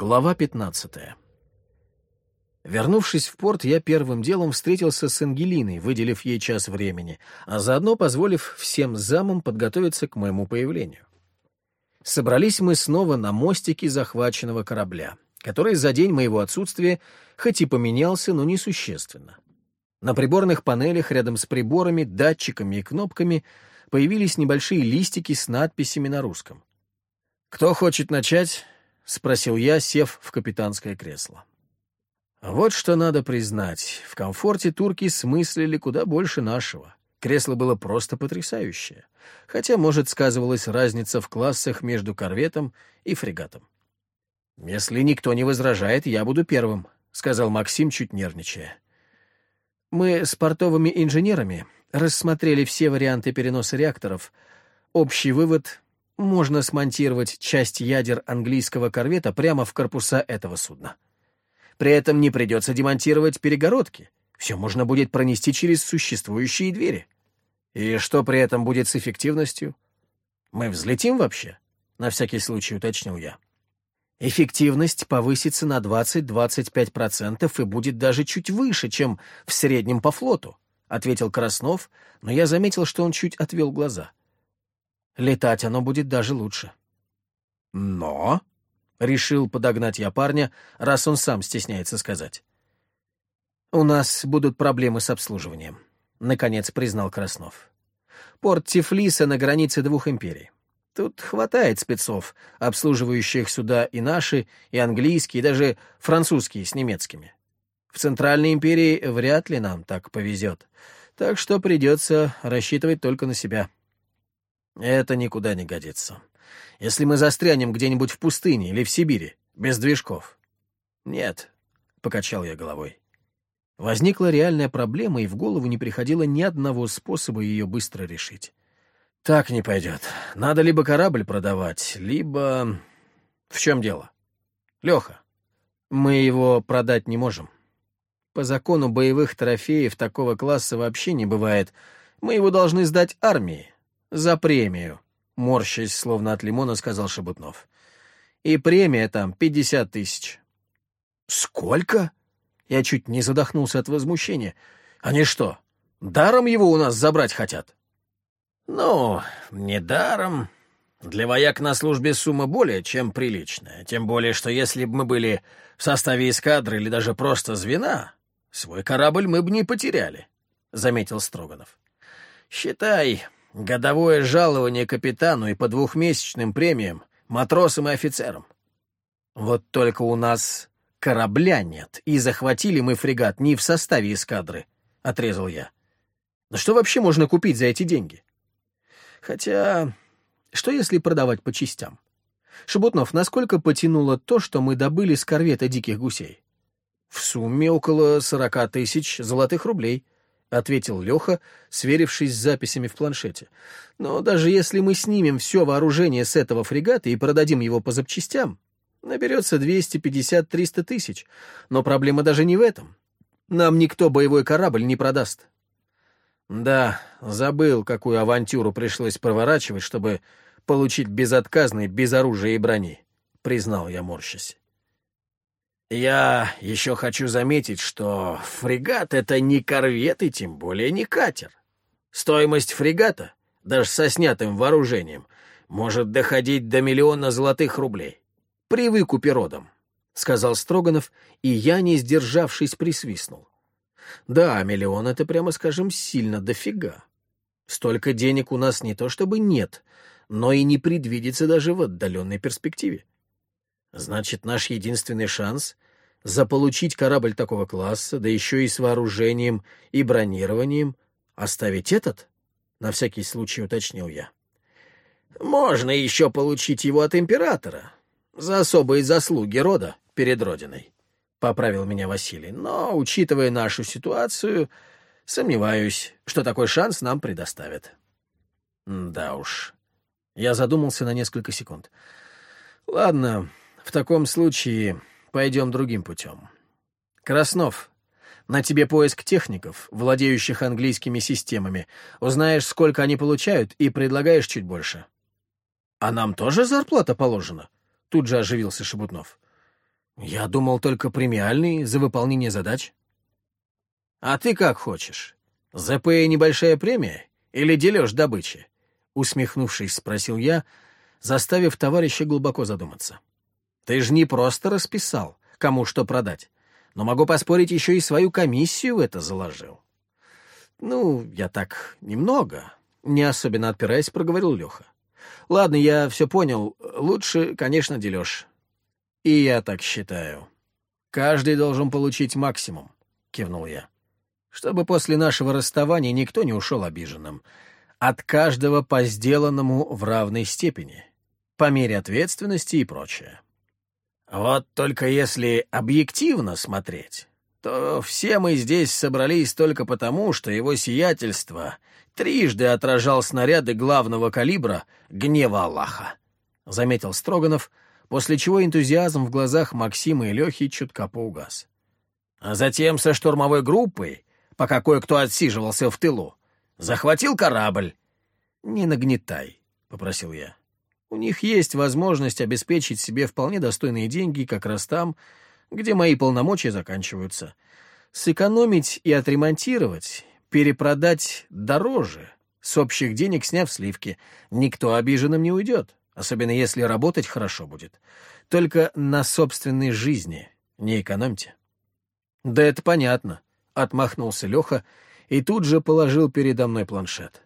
Глава 15. Вернувшись в порт, я первым делом встретился с Ангелиной, выделив ей час времени, а заодно позволив всем замам подготовиться к моему появлению. Собрались мы снова на мостике захваченного корабля, который за день моего отсутствия хоть и поменялся, но несущественно. На приборных панелях рядом с приборами, датчиками и кнопками появились небольшие листики с надписями на русском. «Кто хочет начать?» — спросил я, сев в капитанское кресло. Вот что надо признать. В комфорте турки смыслили куда больше нашего. Кресло было просто потрясающее. Хотя, может, сказывалась разница в классах между корветом и фрегатом. «Если никто не возражает, я буду первым», — сказал Максим, чуть нервничая. «Мы с портовыми инженерами рассмотрели все варианты переноса реакторов. Общий вывод можно смонтировать часть ядер английского корвета прямо в корпуса этого судна. При этом не придется демонтировать перегородки. Все можно будет пронести через существующие двери. И что при этом будет с эффективностью? Мы взлетим вообще? На всякий случай уточнил я. Эффективность повысится на 20-25% и будет даже чуть выше, чем в среднем по флоту, ответил Краснов, но я заметил, что он чуть отвел глаза. Летать оно будет даже лучше. Но, — решил подогнать я парня, раз он сам стесняется сказать. «У нас будут проблемы с обслуживанием», — наконец признал Краснов. «Порт Тифлиса на границе двух империй. Тут хватает спецов, обслуживающих сюда и наши, и английские, и даже французские с немецкими. В Центральной империи вряд ли нам так повезет, так что придется рассчитывать только на себя». Это никуда не годится. Если мы застрянем где-нибудь в пустыне или в Сибири, без движков. Нет, — покачал я головой. Возникла реальная проблема, и в голову не приходило ни одного способа ее быстро решить. Так не пойдет. Надо либо корабль продавать, либо... В чем дело? Леха, мы его продать не можем. По закону боевых трофеев такого класса вообще не бывает. Мы его должны сдать армии, «За премию», — морщась, словно от лимона, сказал Шебутнов. «И премия там пятьдесят тысяч». «Сколько?» Я чуть не задохнулся от возмущения. «Они что, даром его у нас забрать хотят?» «Ну, не даром. Для вояк на службе сумма более чем приличная. Тем более, что если бы мы были в составе эскадры или даже просто звена, свой корабль мы бы не потеряли», — заметил Строганов. «Считай, Годовое жалование капитану и по двухмесячным премиям матросам и офицерам. Вот только у нас корабля нет, и захватили мы фрегат не в составе эскадры, — отрезал я. Да что вообще можно купить за эти деньги? Хотя, что если продавать по частям? Шебутнов, насколько потянуло то, что мы добыли с корвета диких гусей? В сумме около сорока тысяч золотых рублей —— ответил Леха, сверившись с записями в планшете. «Но даже если мы снимем все вооружение с этого фрегата и продадим его по запчастям, наберется 250-300 тысяч. Но проблема даже не в этом. Нам никто боевой корабль не продаст». «Да, забыл, какую авантюру пришлось проворачивать, чтобы получить безотказный без оружия и брони», — признал я, морщась. Я еще хочу заметить, что фрегат — это не корвет и тем более не катер. Стоимость фрегата, даже со снятым вооружением, может доходить до миллиона золотых рублей. При выкупе родом, — сказал Строганов, и я, не сдержавшись, присвистнул. Да, миллион — это, прямо скажем, сильно дофига. Столько денег у нас не то чтобы нет, но и не предвидится даже в отдаленной перспективе. Значит, наш единственный шанс — заполучить корабль такого класса, да еще и с вооружением и бронированием, оставить этот? На всякий случай уточнил я. Можно еще получить его от императора за особые заслуги рода перед родиной, — поправил меня Василий. Но, учитывая нашу ситуацию, сомневаюсь, что такой шанс нам предоставят. Да уж. Я задумался на несколько секунд. Ладно, в таком случае пойдем другим путем. Краснов, на тебе поиск техников, владеющих английскими системами. Узнаешь, сколько они получают, и предлагаешь чуть больше. А нам тоже зарплата положена? Тут же оживился Шебутнов. Я думал только премиальные за выполнение задач. А ты как хочешь? ЗП небольшая премия или дележ добычи? Усмехнувшись, спросил я, заставив товарища глубоко задуматься. Ты же не просто расписал, кому что продать, но могу поспорить, еще и свою комиссию в это заложил. Ну, я так немного, не особенно отпираясь, проговорил Леха. Ладно, я все понял. Лучше, конечно, дележ. И я так считаю. Каждый должен получить максимум, кивнул я. Чтобы после нашего расставания никто не ушел обиженным. От каждого по сделанному в равной степени, по мере ответственности и прочее. Вот только если объективно смотреть, то все мы здесь собрались только потому, что его сиятельство трижды отражал снаряды главного калибра гнева Аллаха, — заметил Строганов, после чего энтузиазм в глазах Максима и Лехи чутка поугас. А затем со штурмовой группой, пока кое-кто отсиживался в тылу, захватил корабль. — Не нагнетай, — попросил я. У них есть возможность обеспечить себе вполне достойные деньги как раз там, где мои полномочия заканчиваются. Сэкономить и отремонтировать перепродать дороже, с общих денег сняв сливки. Никто обиженным не уйдет, особенно если работать хорошо будет. Только на собственной жизни не экономьте. «Да это понятно», — отмахнулся Леха и тут же положил передо мной планшет.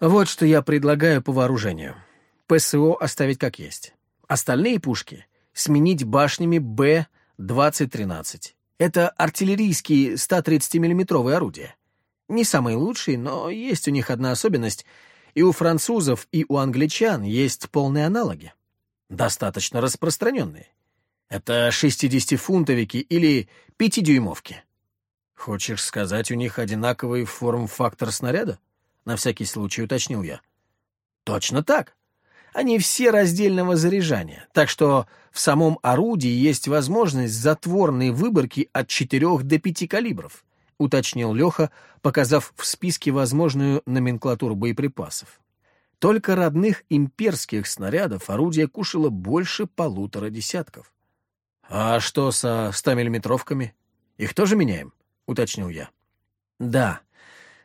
«Вот что я предлагаю по вооружению. ПСО оставить как есть. Остальные пушки сменить башнями Б-2013. Это артиллерийские 130 миллиметровые орудия. Не самые лучшие, но есть у них одна особенность. И у французов, и у англичан есть полные аналоги. Достаточно распространенные. Это 60-фунтовики или 5-дюймовки. Хочешь сказать, у них одинаковый форм-фактор снаряда? На всякий случай уточнил я. Точно так. Они все раздельного заряжания, так что в самом орудии есть возможность затворной выборки от 4 до 5 калибров, уточнил Леха, показав в списке возможную номенклатуру боеприпасов. Только родных имперских снарядов орудие кушало больше полутора десятков. «А что со 100-миллиметровками? Их тоже меняем?» — уточнил я. «Да.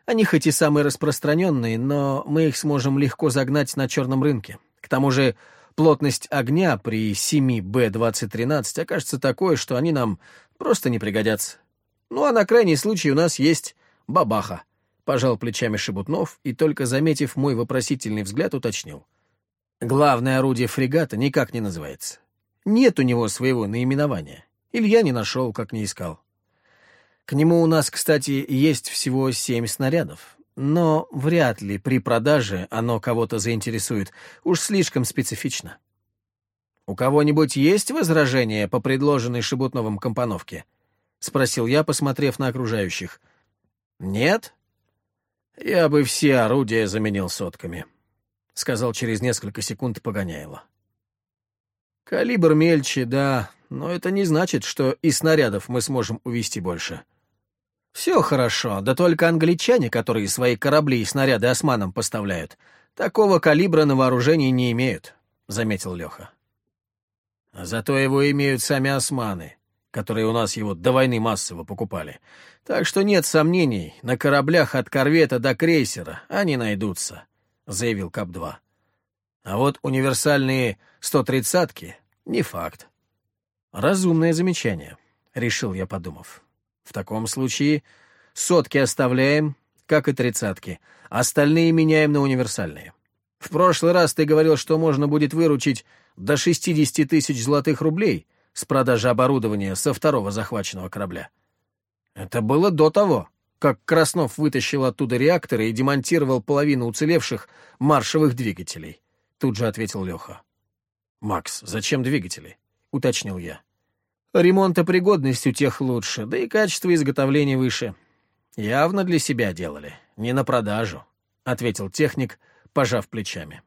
Они хоть и самые распространенные, но мы их сможем легко загнать на черном рынке. К тому же плотность огня при 7Б-2013 окажется такой, что они нам просто не пригодятся. Ну а на крайний случай у нас есть бабаха. Пожал плечами Шебутнов и, только заметив мой вопросительный взгляд, уточнил. Главное орудие фрегата никак не называется. Нет у него своего наименования. Или я не нашел, как не искал. К нему у нас, кстати, есть всего семь снарядов но вряд ли при продаже оно кого-то заинтересует. Уж слишком специфично. «У кого-нибудь есть возражения по предложенной Шебутновым компоновке?» — спросил я, посмотрев на окружающих. «Нет?» «Я бы все орудия заменил сотками», — сказал через несколько секунд Погоняйло. «Калибр мельче, да, но это не значит, что и снарядов мы сможем увести больше». Все хорошо, да только англичане, которые свои корабли и снаряды османам поставляют, такого калибра на вооружении не имеют, — заметил Леха. Зато его имеют сами османы, которые у нас его до войны массово покупали. Так что нет сомнений, на кораблях от корвета до крейсера они найдутся, — заявил КАП-2. А вот универсальные 130-ки — не факт. Разумное замечание, — решил я, подумав. В таком случае сотки оставляем, как и тридцатки, остальные меняем на универсальные. В прошлый раз ты говорил, что можно будет выручить до 60 тысяч золотых рублей с продажи оборудования со второго захваченного корабля. Это было до того, как Краснов вытащил оттуда реакторы и демонтировал половину уцелевших маршевых двигателей. Тут же ответил Леха. «Макс, зачем двигатели?» — уточнил я. Ремонтопригодность у тех лучше, да и качество изготовления выше. Явно для себя делали, не на продажу, — ответил техник, пожав плечами.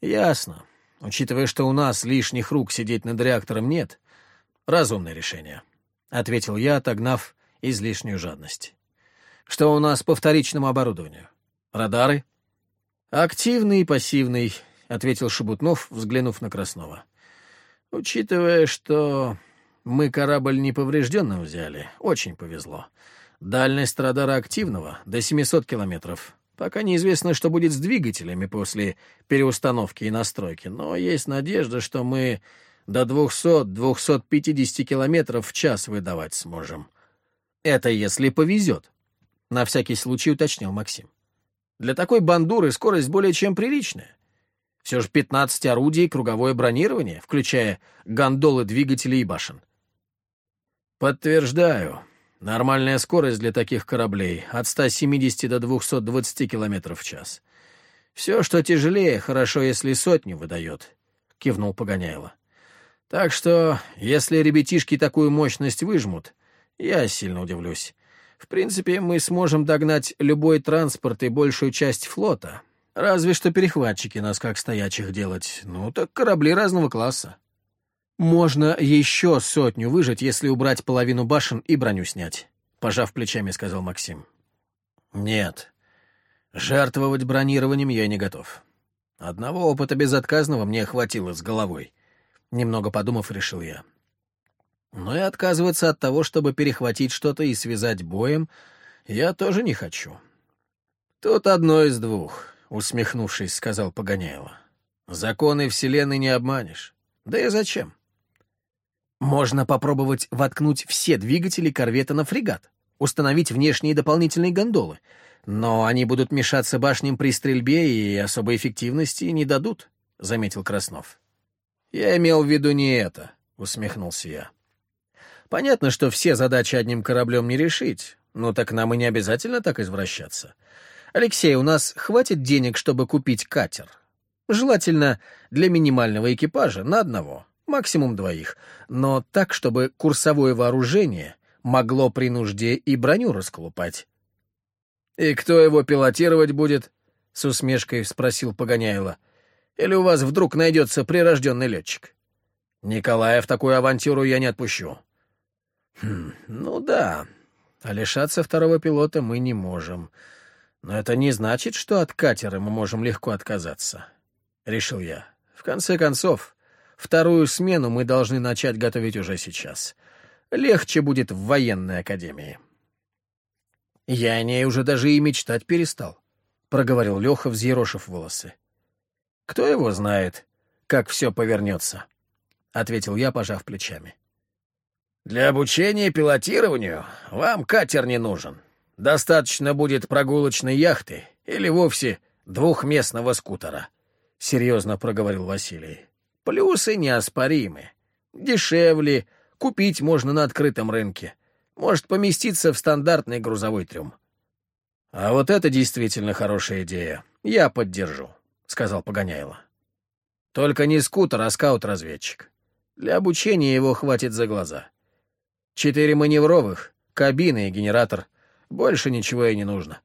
Ясно. Учитывая, что у нас лишних рук сидеть над реактором нет, разумное решение, — ответил я, отогнав излишнюю жадность. Что у нас по вторичному оборудованию? Радары? Активный и пассивный, — ответил Шебутнов, взглянув на Краснова. Учитывая, что мы корабль неповрежденным взяли, очень повезло. Дальность радара активного — до 700 километров. Пока неизвестно, что будет с двигателями после переустановки и настройки, но есть надежда, что мы до 200-250 километров в час выдавать сможем. Это если повезет. На всякий случай уточнил Максим. Для такой бандуры скорость более чем приличная. Все же 15 орудий, круговое бронирование, включая гондолы, двигатели и башен. Подтверждаю. Нормальная скорость для таких кораблей от 170 до 220 км в час. Все, что тяжелее, хорошо, если сотню выдает, — кивнул Погоняйло. Так что, если ребятишки такую мощность выжмут, я сильно удивлюсь. В принципе, мы сможем догнать любой транспорт и большую часть флота. Разве что перехватчики нас как стоячих делать. Ну, так корабли разного класса. Можно еще сотню выжить, если убрать половину башен и броню снять, — пожав плечами, сказал Максим. Нет. Жертвовать бронированием я не готов. Одного опыта безотказного мне хватило с головой. Немного подумав, решил я. Но и отказываться от того, чтобы перехватить что-то и связать боем, я тоже не хочу. Тут одно из двух, усмехнувшись, сказал Погоняйло. Законы Вселенной не обманешь. Да и зачем? Можно попробовать воткнуть все двигатели корвета на фрегат, установить внешние дополнительные гондолы, но они будут мешаться башням при стрельбе и особой эффективности не дадут, — заметил Краснов. «Я имел в виду не это», — усмехнулся я. Понятно, что все задачи одним кораблем не решить, но так нам и не обязательно так извращаться. Алексей, у нас хватит денег, чтобы купить катер? Желательно для минимального экипажа на одного, максимум двоих, но так, чтобы курсовое вооружение могло при нужде и броню расколупать. «И кто его пилотировать будет?» — с усмешкой спросил Погоняйло. «Или у вас вдруг найдется прирожденный летчик?» «Николая в такую авантюру я не отпущу. Хм, ну да, а лишаться второго пилота мы не можем. Но это не значит, что от катера мы можем легко отказаться. Решил я. В конце концов, вторую смену мы должны начать готовить уже сейчас. Легче будет в военной академии. Я о ней уже даже и мечтать перестал, — проговорил Леха, взъерошив волосы. Кто его знает, как все повернется, — ответил я, пожав плечами. Для обучения пилотированию вам катер не нужен. Достаточно будет прогулочной яхты или вовсе двухместного скутера, — серьезно проговорил Василий. Плюсы неоспоримы. Дешевле, купить можно на открытом рынке. Может поместиться в стандартный грузовой трюм. — А вот это действительно хорошая идея. Я поддержу, — сказал Погоняйло. — Только не скутер, а скаут-разведчик. Для обучения его хватит за глаза. Четыре маневровых, кабина и генератор. Больше ничего и не нужно.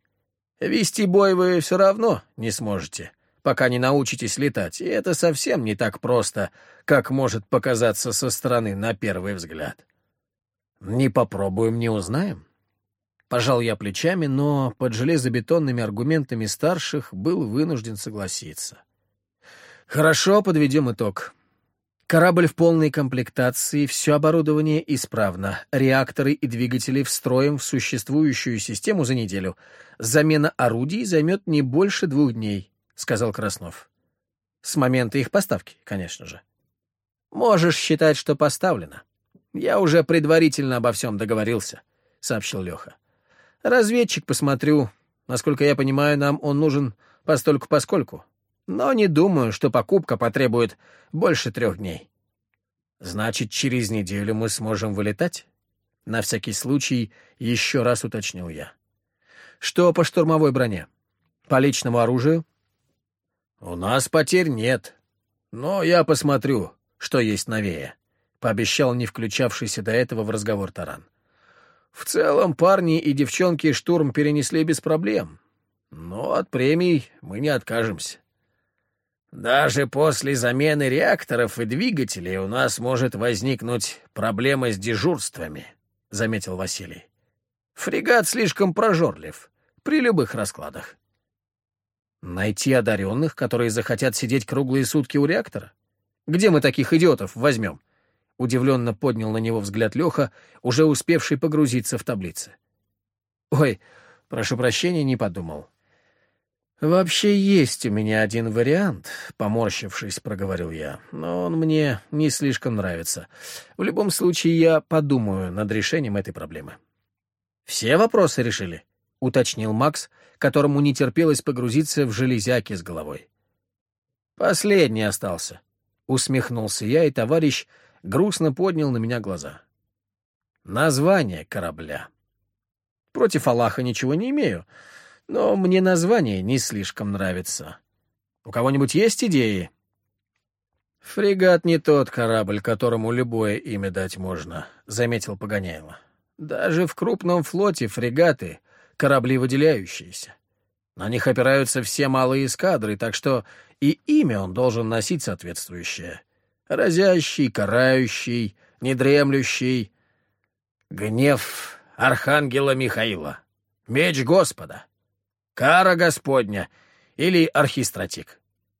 Вести бой вы все равно не сможете, пока не научитесь летать, и это совсем не так просто, как может показаться со стороны на первый взгляд. Не попробуем, не узнаем. Пожал я плечами, но под железобетонными аргументами старших был вынужден согласиться. Хорошо, подведем итог. Корабль в полной комплектации, все оборудование исправно, реакторы и двигатели встроим в существующую систему за неделю. Замена орудий займет не больше двух дней, — сказал Краснов. С момента их поставки, конечно же. Можешь считать, что поставлено. Я уже предварительно обо всем договорился, — сообщил Леха. Разведчик посмотрю. Насколько я понимаю, нам он нужен постольку-поскольку но не думаю, что покупка потребует больше трех дней. Значит, через неделю мы сможем вылетать? На всякий случай еще раз уточнил я. Что по штурмовой броне? По личному оружию? У нас потерь нет, но я посмотрю, что есть новее, пообещал не включавшийся до этого в разговор Таран. В целом парни и девчонки штурм перенесли без проблем, но от премий мы не откажемся. Даже после замены реакторов и двигателей у нас может возникнуть проблема с дежурствами, — заметил Василий. Фрегат слишком прожорлив при любых раскладах. Найти одаренных, которые захотят сидеть круглые сутки у реактора? Где мы таких идиотов возьмем?» Удивленно поднял на него взгляд Леха, уже успевший погрузиться в таблицы. «Ой, прошу прощения, не подумал». «Вообще есть у меня один вариант», — поморщившись, проговорил я, «но он мне не слишком нравится. В любом случае, я подумаю над решением этой проблемы». «Все вопросы решили?» — уточнил Макс, которому не терпелось погрузиться в железяки с головой. «Последний остался», — усмехнулся я, и товарищ грустно поднял на меня глаза. «Название корабля. Против Аллаха ничего не имею, но мне название не слишком нравится. У кого-нибудь есть идеи?» «Фрегат не тот корабль, которому любое имя дать можно», — заметил Погоняйло. «Даже в крупном флоте фрегаты — корабли выделяющиеся. На них опираются все малые эскадры, так что и имя он должен носить соответствующее. Разящий, карающий, недремлющий. Гнев Архангела Михаила. Меч Господа. Кара Господня или Архистратик.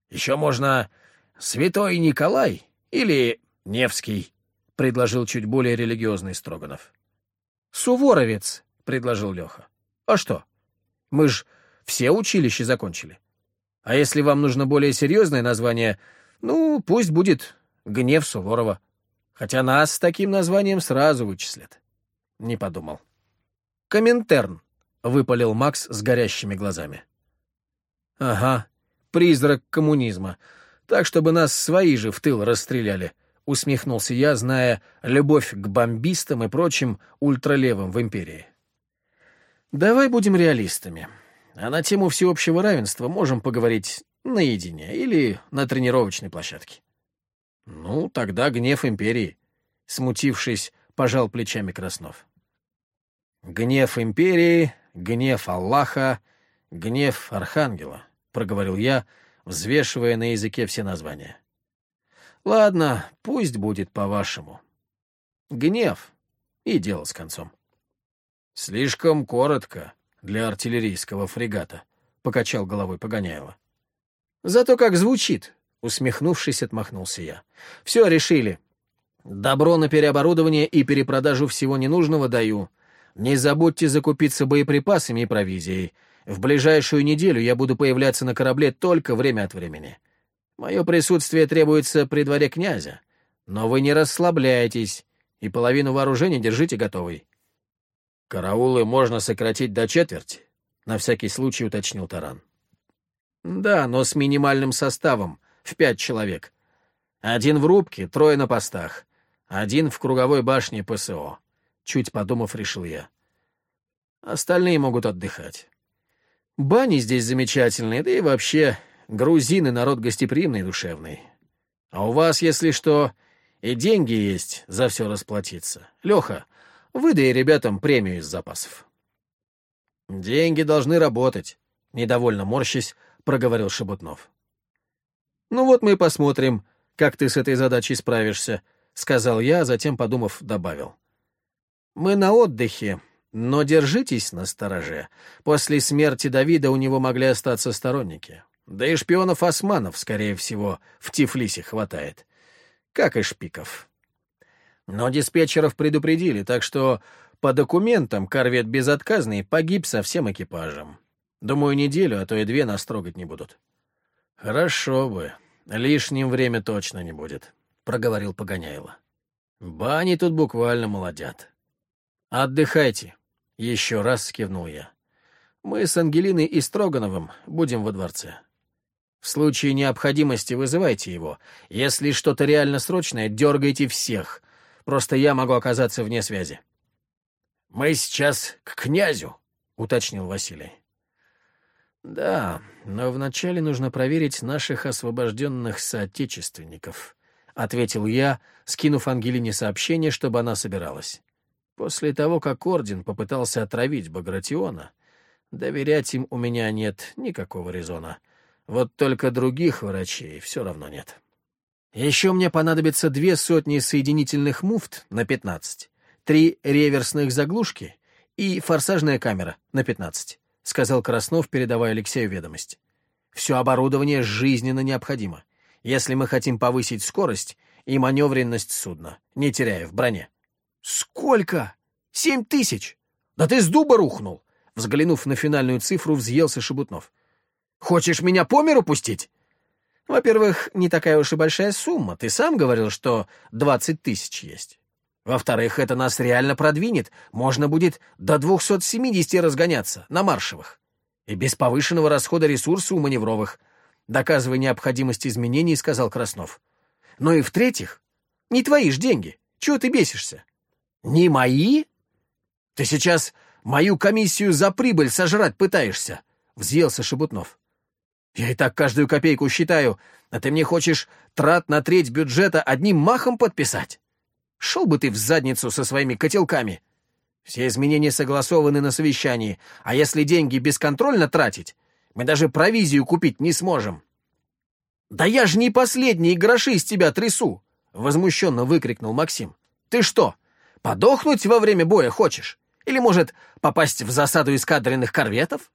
Еще можно Святой Николай или Невский, — предложил чуть более религиозный Строганов. Суворовец, — предложил Леха. А что? Мы ж все училища закончили. А если вам нужно более серьезное название, ну, пусть будет «Гнев Суворова». Хотя нас с таким названием сразу вычислят. Не подумал. «Коминтерн», — выпалил Макс с горящими глазами. «Ага, призрак коммунизма. Так, чтобы нас свои же в тыл расстреляли», — усмехнулся я, зная любовь к бомбистам и прочим ультралевым в империи. «Давай будем реалистами. А на тему всеобщего равенства можем поговорить наедине или на тренировочной площадке. Ну, тогда гнев империи. Смутившись, пожал плечами Краснов. Гнев империи, гнев Аллаха, гнев Архангела, проговорил я, взвешивая на языке все названия. Ладно, пусть будет по-вашему. Гнев. И дело с концом. Слишком коротко, для артиллерийского фрегата», — покачал головой Погоняева. «Зато как звучит», — усмехнувшись, отмахнулся я. «Все решили. Добро на переоборудование и перепродажу всего ненужного даю. Не забудьте закупиться боеприпасами и провизией. В ближайшую неделю я буду появляться на корабле только время от времени. Мое присутствие требуется при дворе князя. Но вы не расслабляйтесь и половину вооружения держите готовой. «Караулы можно сократить до четверти», — на всякий случай уточнил Таран. «Да, но с минимальным составом, в пять человек. Один в рубке, трое на постах. Один в круговой башне ПСО», — чуть подумав, решил я. Остальные могут отдыхать. Бани здесь замечательные, да и вообще грузины народ гостеприимный и душевный. А у вас, если что, и деньги есть за все расплатиться. Леха, Выдай ребятам премию из запасов. Деньги должны работать, недовольно морщись, проговорил Шебутнов. Ну вот мы и посмотрим, как ты с этой задачей справишься, сказал я, затем, подумав, добавил. Мы на отдыхе, но держитесь на стороже. После смерти Давида у него могли остаться сторонники. Да и шпионов османов, скорее всего, в Тифлисе хватает. Как и шпиков. Но диспетчеров предупредили, так что по документам корвет безотказный погиб со всем экипажем. Думаю, неделю, а то и две нас трогать не будут. — Хорошо бы. Лишним время точно не будет, — проговорил Погоняйло. — Бани тут буквально молодят. — Отдыхайте, — еще раз кивнул я. Мы с Ангелиной и Строгановым будем во дворце. В случае необходимости вызывайте его. Если что-то реально срочное, дергайте всех, Просто я могу оказаться вне связи. «Мы сейчас к князю», — уточнил Василий. «Да, но вначале нужно проверить наших освобожденных соотечественников», — ответил я, скинув Ангелине сообщение, чтобы она собиралась. После того, как Орден попытался отравить Багратиона, доверять им у меня нет никакого резона. Вот только других врачей все равно нет. Еще мне понадобится две сотни соединительных муфт на 15, три реверсных заглушки и форсажная камера на 15, — сказал Краснов, передавая Алексею ведомость. Все оборудование жизненно необходимо. если мы хотим повысить скорость и маневренность судна, не теряя в броне. Сколько? Семь тысяч? Да ты с дуба рухнул! Взглянув на финальную цифру, взъелся Шебутнов. Хочешь меня по миру пустить? Во-первых, не такая уж и большая сумма. Ты сам говорил, что двадцать тысяч есть. Во-вторых, это нас реально продвинет. Можно будет до 270 разгоняться на маршевых. И без повышенного расхода ресурса у маневровых. Доказывая необходимость изменений, сказал Краснов. Ну и в-третьих, не твои ж деньги. Чего ты бесишься? Не мои? Ты сейчас мою комиссию за прибыль сожрать пытаешься, взъелся Шебутнов. Я и так каждую копейку считаю, а ты мне хочешь трат на треть бюджета одним махом подписать? Шел бы ты в задницу со своими котелками. Все изменения согласованы на совещании, а если деньги бесконтрольно тратить, мы даже провизию купить не сможем. «Да я же не последние гроши из тебя трясу!» — возмущенно выкрикнул Максим. «Ты что, подохнуть во время боя хочешь? Или, может, попасть в засаду эскадренных корветов?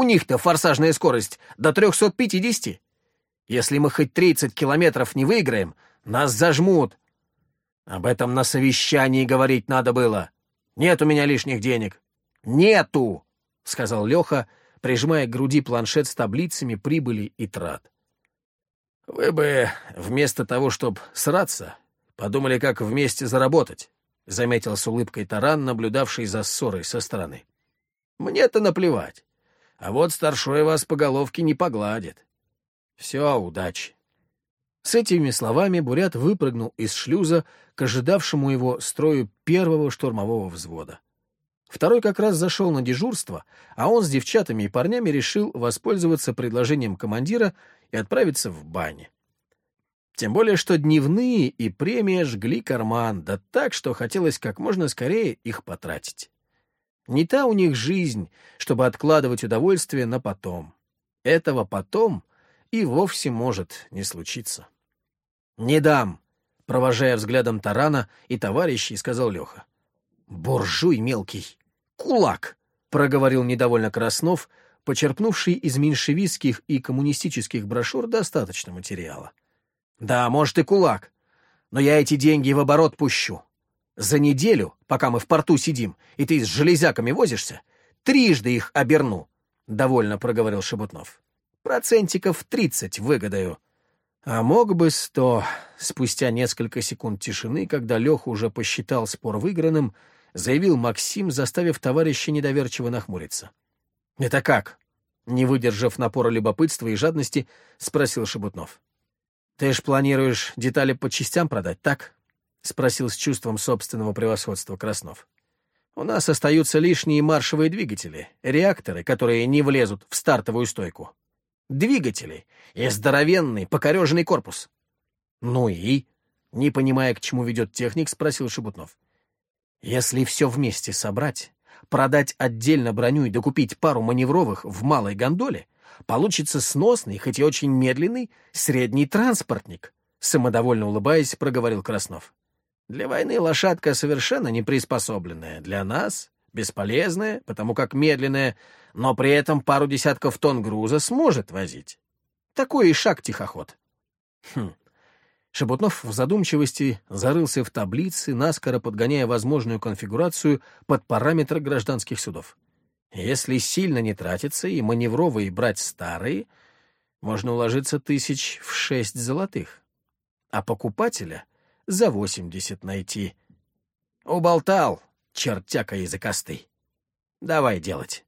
У них-то форсажная скорость до 350. Если мы хоть 30 километров не выиграем, нас зажмут, об этом на совещании говорить надо было. Нет у меня лишних денег. Нету, — сказал Леха, прижимая к груди планшет с таблицами прибыли и трат. Вы бы вместо того, чтобы сраться, подумали, как вместе заработать, — заметил с улыбкой Таран, наблюдавший за ссорой со стороны. Мне-то наплевать. А вот старшой вас по головке не погладит. Все, удачи. С этими словами Бурят выпрыгнул из шлюза к ожидавшему его строю первого штурмового взвода. Второй как раз зашел на дежурство, а он с девчатами и парнями решил воспользоваться предложением командира и отправиться в бане. Тем более, что дневные и премия жгли карман, да так, что хотелось как можно скорее их потратить. Не та у них жизнь, чтобы откладывать удовольствие на потом. Этого потом и вовсе может не случиться. «Не дам!» — провожая взглядом Тарана и товарищей, сказал Леха. «Буржуй мелкий! Кулак!» — проговорил недовольно Краснов, почерпнувший из меньшевистских и коммунистических брошюр достаточно материала. «Да, может, и кулак, но я эти деньги в оборот пущу. За неделю, пока мы в порту сидим, и ты с железяками возишься, трижды их оберну», — довольно проговорил Шебутнов. Процентиков тридцать выгодаю. А мог бы сто. Спустя несколько секунд тишины, когда Леха уже посчитал спор выигранным, заявил Максим, заставив товарища недоверчиво нахмуриться. «Это как?» Не выдержав напора любопытства и жадности, спросил Шебутнов. «Ты ж планируешь детали по частям продать, так?» — спросил с чувством собственного превосходства Краснов. «У нас остаются лишние маршевые двигатели, реакторы, которые не влезут в стартовую стойку двигатели и здоровенный покореженный корпус. Ну и? Не понимая, к чему ведет техник, спросил Шебутнов. Если все вместе собрать, продать отдельно броню и докупить пару маневровых в малой гондоле, получится сносный, хоть и очень медленный, средний транспортник, самодовольно улыбаясь, проговорил Краснов. Для войны лошадка совершенно не приспособленная, для нас бесполезная, потому как медленная, но при этом пару десятков тонн груза сможет возить. Такой и шаг тихоход. Хм. Шебутнов в задумчивости зарылся в таблицы, наскоро подгоняя возможную конфигурацию под параметры гражданских судов. Если сильно не тратиться и маневровые брать старые, можно уложиться тысяч в шесть золотых. А покупателя за восемьдесят найти. Уболтал, чертяка языкастый. Давай делать.